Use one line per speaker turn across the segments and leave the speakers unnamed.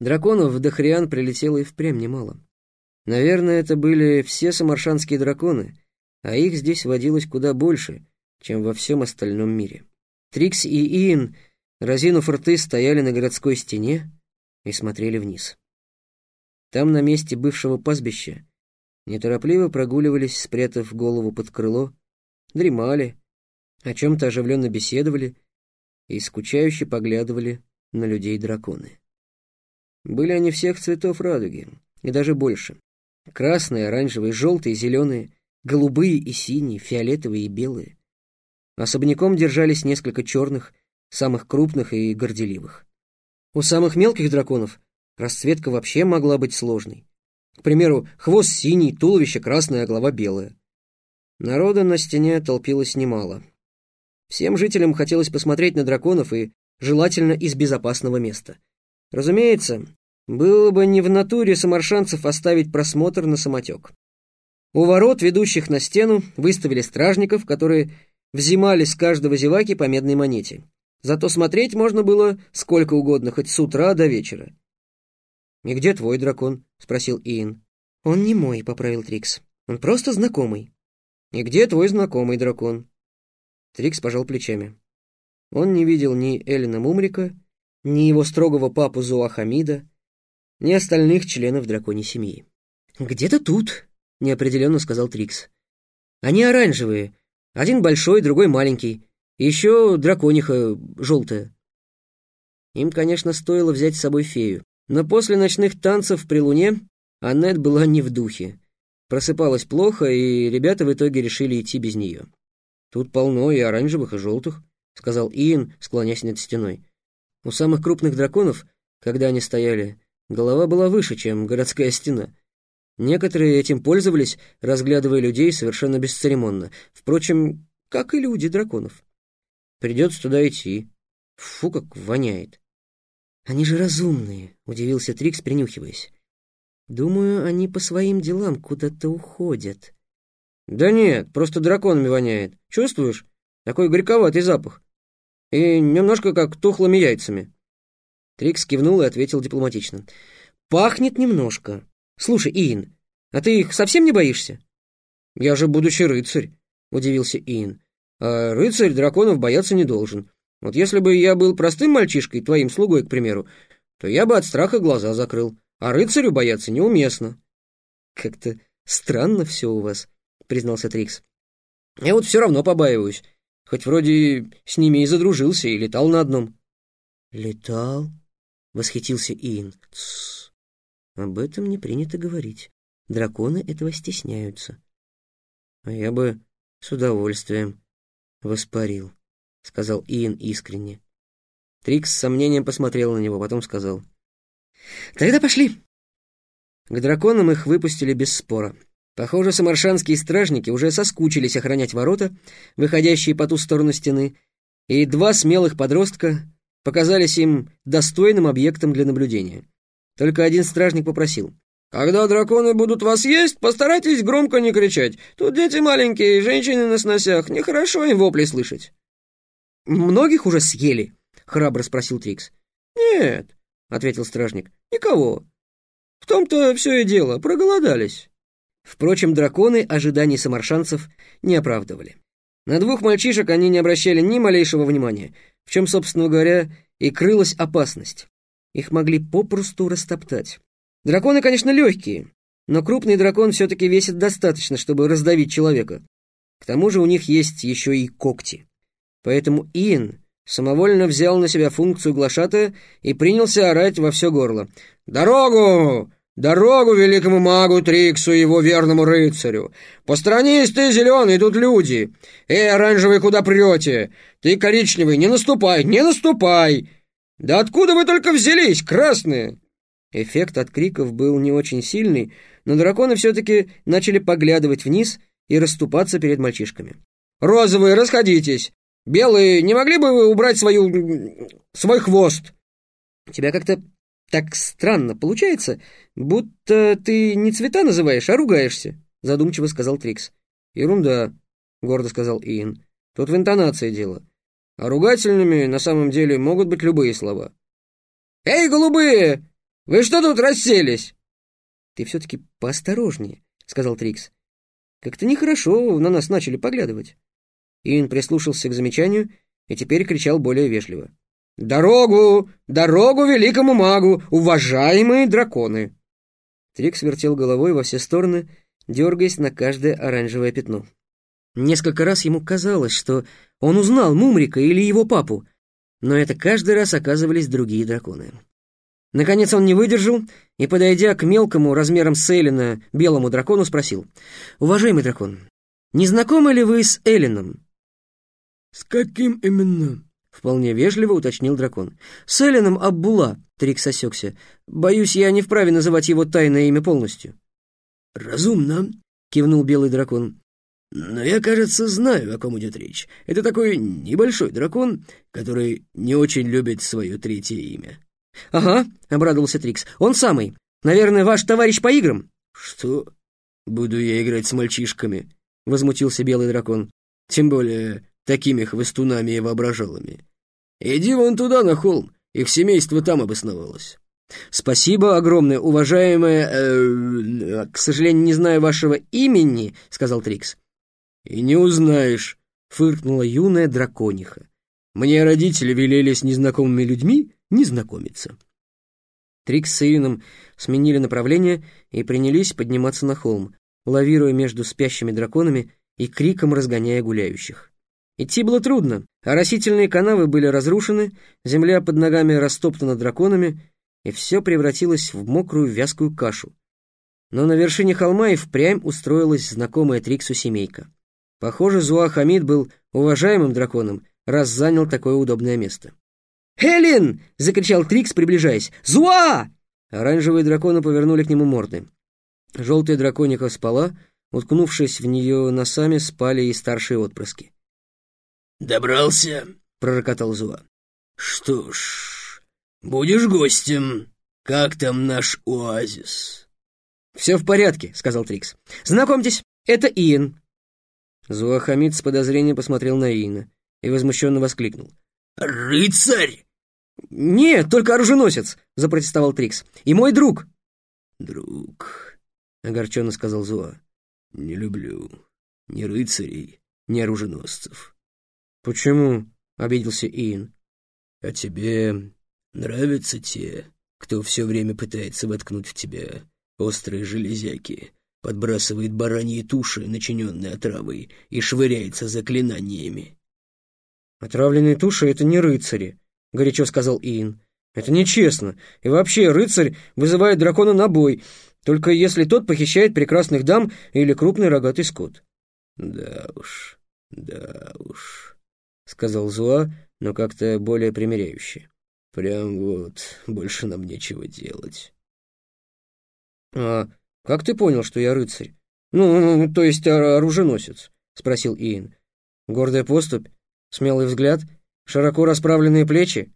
Драконов в Дахриан прилетело и впрямь немало. Наверное, это были все самаршанские драконы, а их здесь водилось куда больше, чем во всем остальном мире. Трикс и Иэн, разинув рты, стояли на городской стене и смотрели вниз. Там, на месте бывшего пастбища, неторопливо прогуливались, спрятав голову под крыло, дремали, о чем-то оживленно беседовали и скучающе поглядывали на людей-драконы. Были они всех цветов радуги, и даже больше. Красные, оранжевые, желтые, зеленые, голубые и синие, фиолетовые и белые. Особняком держались несколько черных, самых крупных и горделивых. У самых мелких драконов расцветка вообще могла быть сложной. К примеру, хвост синий, туловище красное, а голова белая. Народа на стене толпилось немало. Всем жителям хотелось посмотреть на драконов и желательно из безопасного места. Разумеется, было бы не в натуре самаршанцев оставить просмотр на самотек. У ворот, ведущих на стену, выставили стражников, которые взимали с каждого зеваки по медной монете. Зато смотреть можно было сколько угодно, хоть с утра до вечера. «И где твой дракон?» — спросил Иэн. «Он не мой», — поправил Трикс. «Он просто знакомый». «И где твой знакомый дракон?» Трикс пожал плечами. Он не видел ни Эллина Мумрика, ни его строгого папу Зуахамида, ни остальных членов драконьей семьи. «Где-то тут», — неопределенно сказал Трикс. «Они оранжевые. Один большой, другой маленький. Еще дракониха желтая». Им, конечно, стоило взять с собой фею, но после ночных танцев при луне Аннет была не в духе. Просыпалась плохо, и ребята в итоге решили идти без нее. «Тут полно и оранжевых, и желтых», — сказал Иэн, склонясь над стеной. У самых крупных драконов, когда они стояли, голова была выше, чем городская стена. Некоторые этим пользовались, разглядывая людей совершенно бесцеремонно. Впрочем, как и люди драконов. Придется туда идти. Фу, как воняет. «Они же разумные», — удивился Трикс, принюхиваясь. «Думаю, они по своим делам куда-то уходят». «Да нет, просто драконами воняет. Чувствуешь? Такой горьковатый запах и немножко как тухлыми яйцами». Трикс кивнул и ответил дипломатично. «Пахнет немножко. Слушай, Иин, а ты их совсем не боишься?» «Я же будущий рыцарь», — удивился Иин. «А рыцарь драконов бояться не должен. Вот если бы я был простым мальчишкой, твоим слугой, к примеру, то я бы от страха глаза закрыл, а рыцарю бояться неуместно». «Как-то странно все у вас», — признался Трикс. «Я вот все равно побаиваюсь. Хоть вроде с ними и задружился, и летал на одном. «Летал?» — восхитился Иэн. «Тссс. Об этом не принято говорить. Драконы этого стесняются». «А я бы с удовольствием воспарил», — сказал Иэн искренне. Трикс с сомнением посмотрел на него, потом сказал. «Тогда пошли». К драконам их выпустили без спора. Похоже, самаршанские стражники уже соскучились охранять ворота, выходящие по ту сторону стены, и два смелых подростка показались им достойным объектом для наблюдения. Только один стражник попросил. «Когда драконы будут вас есть, постарайтесь громко не кричать. Тут дети маленькие, женщины на сносях, нехорошо им вопли слышать». «Многих уже съели?» — храбро спросил Трикс. «Нет», — ответил стражник, — «никого. В том-то все и дело, проголодались». Впрочем, драконы ожиданий самаршанцев не оправдывали. На двух мальчишек они не обращали ни малейшего внимания, в чем, собственно говоря, и крылась опасность. Их могли попросту растоптать. Драконы, конечно, легкие, но крупный дракон все-таки весит достаточно, чтобы раздавить человека. К тому же у них есть еще и когти. Поэтому Иэн самовольно взял на себя функцию глашатая и принялся орать во все горло. «Дорогу! Дорогу великому магу Триксу и его верному рыцарю! Посторонись ты, зеленый, тут люди! Эй, оранжевый, куда прете? Ты, коричневый, не наступай, не наступай! Да откуда вы только взялись, красные?» Эффект от криков был не очень сильный, но драконы все-таки начали поглядывать вниз и расступаться перед мальчишками. «Розовые, расходитесь! Белые, не могли бы вы убрать свою... свой хвост?» «Тебя как-то так странно получается, будто ты не цвета называешь, а ругаешься», — задумчиво сказал Трикс. «Ерунда», — гордо сказал Иэн. «Тут в интонации дело. А ругательными на самом деле могут быть любые слова». «Эй, голубые! Вы что тут расселись?» «Ты все-таки поосторожнее», — сказал Трикс. «Как-то нехорошо на нас начали поглядывать». Иэн прислушался к замечанию и теперь кричал более вежливо. «Дорогу! Дорогу великому магу, уважаемые драконы!» Трикс вертел головой во все стороны, дергаясь на каждое оранжевое пятно. Несколько раз ему казалось, что он узнал Мумрика или его папу, но это каждый раз оказывались другие драконы. Наконец он не выдержал и, подойдя к мелкому размером с Эллина белому дракону, спросил. «Уважаемый дракон, не знакомы ли вы с Эллином?»
«С каким именно?»
— вполне вежливо уточнил дракон. «С Эллином Аббула», — Трикс осекся. «Боюсь, я не вправе называть его тайное имя полностью».
«Разумно», — кивнул белый дракон. «Но я, кажется, знаю, о ком идет речь. Это такой небольшой дракон, который не очень любит свое третье имя».
«Ага», — обрадовался Трикс. «Он самый. Наверное, ваш товарищ по играм?»
«Что? Буду я играть с мальчишками?» — возмутился белый дракон. «Тем более такими хвостунами и воображалами. Иди вон туда, на холм. Их семейство там обосновалось».
«Спасибо огромное, уважаемая... Э, к сожалению, не знаю вашего имени», — сказал Трикс.
«И не узнаешь», — фыркнула юная дракониха. «Мне родители велели с незнакомыми людьми не знакомиться».
Трикс с Июном сменили направление и принялись подниматься на холм, лавируя между спящими драконами и криком разгоняя гуляющих. Идти было трудно, оросительные канавы были разрушены, земля под ногами растоптана драконами, и все превратилось в мокрую вязкую кашу. Но на вершине холма и впрямь устроилась знакомая Триксу семейка. Похоже, Зуа Хамид был уважаемым драконом, раз занял такое удобное место. «Хелен!» — закричал Трикс, приближаясь. «Зуа!» Оранжевые драконы повернули к нему морды. Желтая драконика спала, уткнувшись в нее носами, спали и старшие отпрыски.
«Добрался?» — пророкотал Зуа. «Что ж, будешь гостем. Как там наш оазис?»
«Все в порядке», — сказал Трикс. «Знакомьтесь, это Иэн». Зуахамид с подозрением посмотрел на Иена и возмущенно воскликнул.
«Рыцарь!»
«Нет, только оруженосец», — запротестовал Трикс. «И мой друг».
«Друг», — огорченно сказал Зуа. «Не люблю ни рыцарей, ни оруженосцев».
«Почему?» — обиделся Иэн.
«А тебе нравятся те, кто все время пытается воткнуть в тебя острые железяки, подбрасывает бараньи туши, начиненные отравой, и швыряется заклинаниями?»
«Отравленные туши — это не рыцари», — горячо сказал Иэн. «Это нечестно. И вообще, рыцарь вызывает дракона на бой, только если тот похищает прекрасных дам или крупный рогатый скот».
«Да уж, да уж», — сказал Зуа, но как-то более примиряюще. «Прям вот, больше нам нечего делать».
«А как ты понял, что я рыцарь? Ну, то есть оруженосец?» — спросил Иэн. «Гордая поступь? Смелый взгляд? Широко расправленные плечи?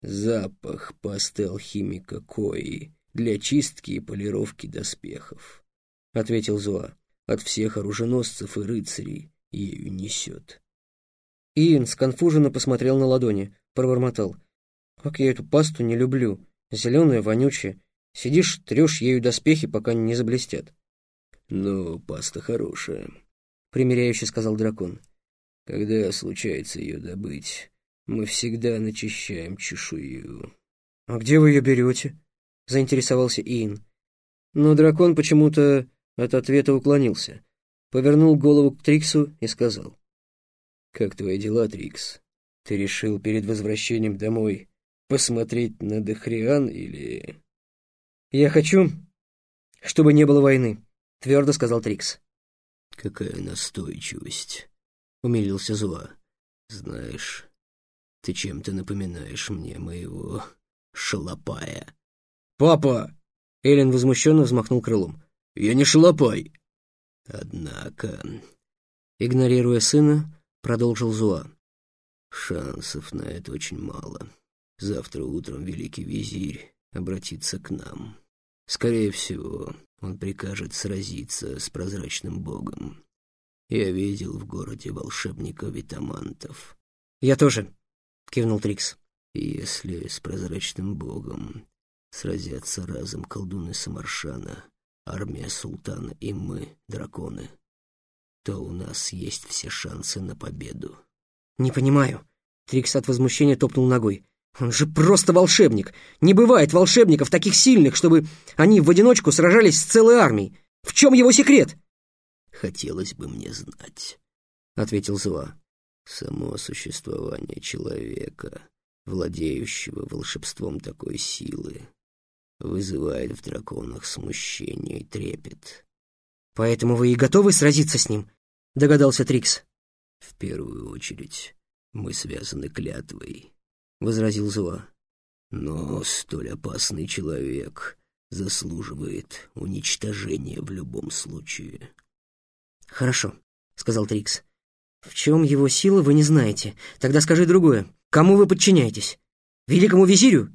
Запах пастел химика Кои для чистки и полировки доспехов, — ответил Зуа. От всех оруженосцев и рыцарей ею несет.
Иэн сконфуженно посмотрел на ладони, пробормотал. «Как я эту пасту не люблю. Зеленая, вонючая. Сидишь, трешь ею доспехи, пока не заблестят».
«Ну, паста хорошая», —
примиряюще сказал дракон.
Когда случается ее добыть, мы всегда начищаем чешую.
— А где вы ее берете? — заинтересовался Иин. Но дракон почему-то от ответа уклонился, повернул голову к Триксу и сказал.
— Как твои дела, Трикс? Ты решил перед возвращением домой посмотреть на Дехриан или...
— Я хочу, чтобы не было войны, — твердо сказал Трикс.
— Какая настойчивость умилился Зуа. «Знаешь, ты чем-то напоминаешь мне моего шалопая».
«Папа!» — Эллен возмущенно взмахнул крылом.
«Я не шалопай!» «Однако...» Игнорируя сына, продолжил Зуа. «Шансов на это очень мало. Завтра утром великий визирь обратится к нам. Скорее всего, он прикажет сразиться с прозрачным богом. Я видел в городе волшебников-витамантов.
«Я тоже», — кивнул Трикс.
«Если с прозрачным богом сразятся разом колдуны Самаршана, армия султана и мы, драконы, то у нас есть все шансы на победу.
«Не понимаю». Трикс от возмущения топнул ногой. «Он же просто волшебник! Не бывает волшебников таких сильных, чтобы они в одиночку сражались с целой армией! В чем его секрет?»
«Хотелось бы мне знать», — ответил Зуа. «Само существование человека, владеющего волшебством такой силы, вызывает в драконах смущение и трепет».
«Поэтому вы и готовы сразиться с ним?» — догадался Трикс.
«В первую очередь мы связаны клятвой», — возразил Зуа. «Но столь опасный человек заслуживает уничтожения в любом случае».
«Хорошо», — сказал Трикс. «В чем его сила, вы не знаете. Тогда скажи другое. Кому вы подчиняетесь? Великому визирю?»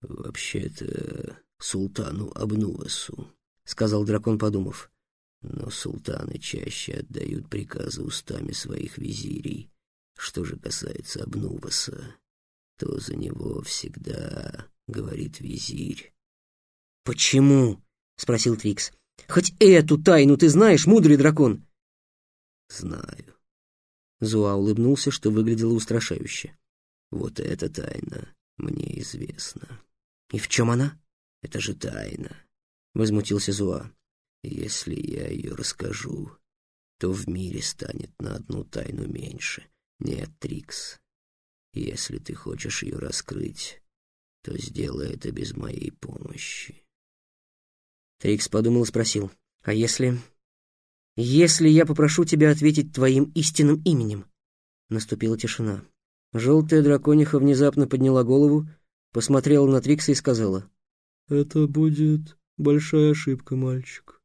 «Вообще-то султану Абнувасу», — сказал дракон, подумав. «Но султаны чаще отдают приказы устами своих визирей. Что же касается Абнуваса, то за него всегда говорит визирь».
«Почему?» — спросил Трикс. Хоть эту тайну ты знаешь, мудрый дракон?»
«Знаю».
Зуа улыбнулся, что выглядело устрашающе.
«Вот эта тайна мне известна».
«И в чем она?»
«Это же тайна», —
возмутился Зуа.
«Если я ее расскажу, то в мире станет на одну тайну меньше. Нет, Трикс, если ты хочешь ее раскрыть, то сделай это без моей помощи».
Трикс подумал и спросил, «А если... если я попрошу тебя ответить твоим истинным именем?» Наступила тишина. Желтая дракониха внезапно подняла голову, посмотрела на Трикса и сказала, «Это будет большая ошибка, мальчик.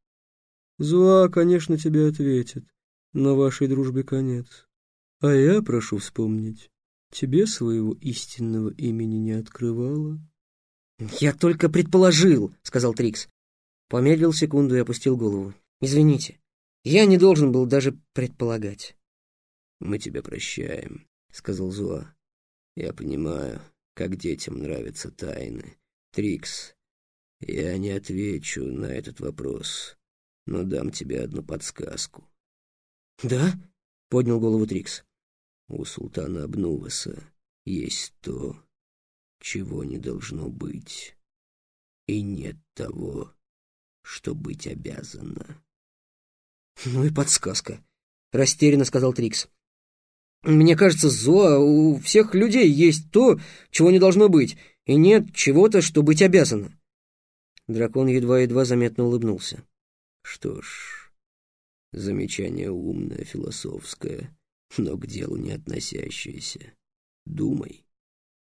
Зуа, конечно, тебе ответит, но вашей дружбе конец. А я прошу вспомнить, тебе своего истинного имени не открывала». «Я только предположил», — сказал Трикс. Помедлил секунду и опустил голову. «Извините, я не должен был даже предполагать».
«Мы тебя прощаем», — сказал Зуа. «Я понимаю, как детям нравятся тайны. Трикс, я не отвечу на этот вопрос, но дам тебе одну подсказку».
«Да?» — поднял голову Трикс.
«У султана Абнуваса есть то, чего не должно быть, и нет того, что быть обязана.
«Ну и подсказка», — растерянно сказал Трикс. «Мне кажется, Зоа, у всех людей есть то, чего не должно быть, и нет чего-то, что быть обязано». Дракон едва-едва заметно улыбнулся.
«Что ж, замечание умное, философское, но к делу не относящееся. Думай».